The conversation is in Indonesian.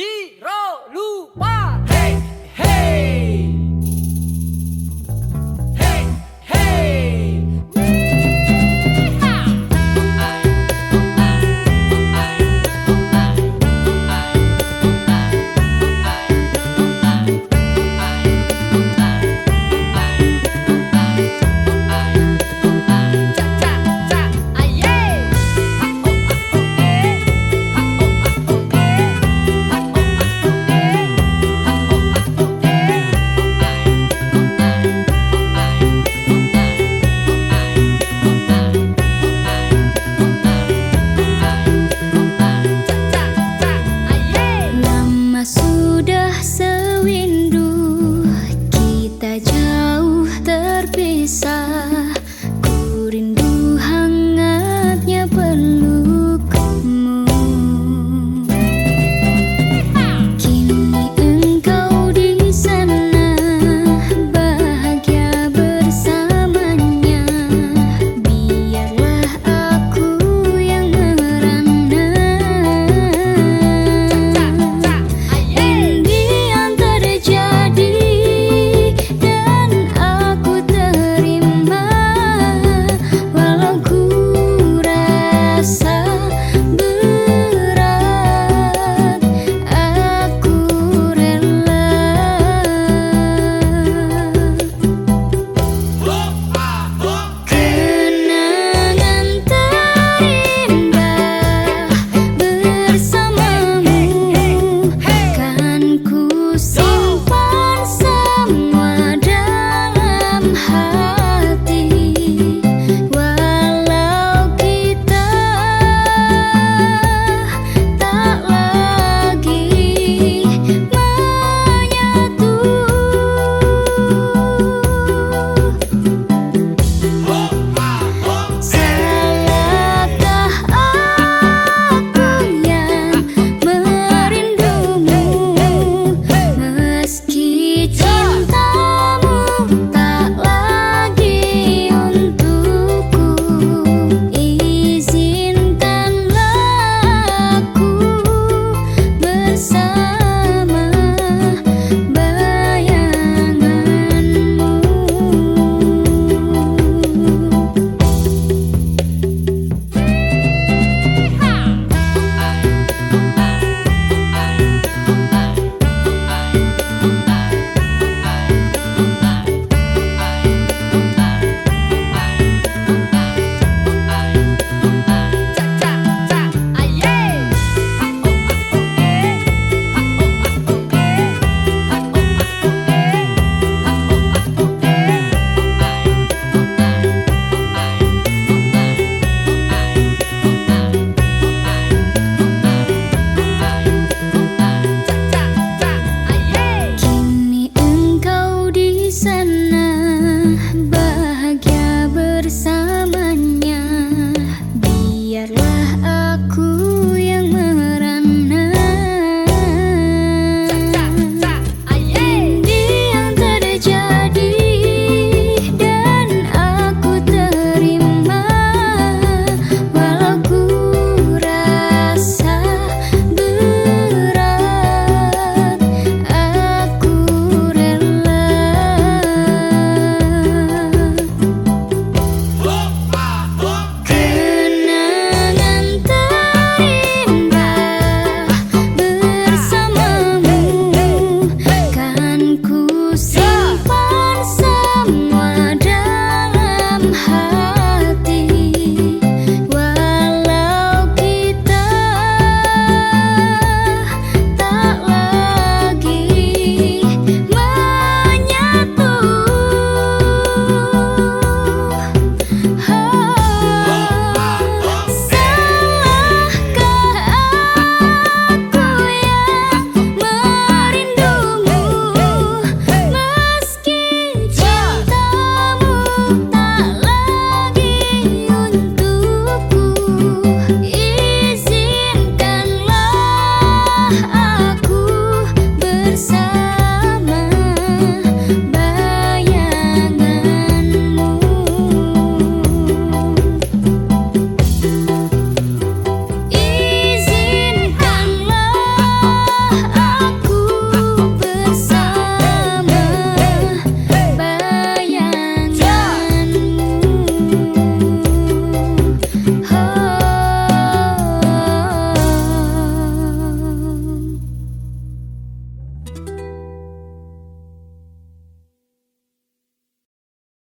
Ciro Lu.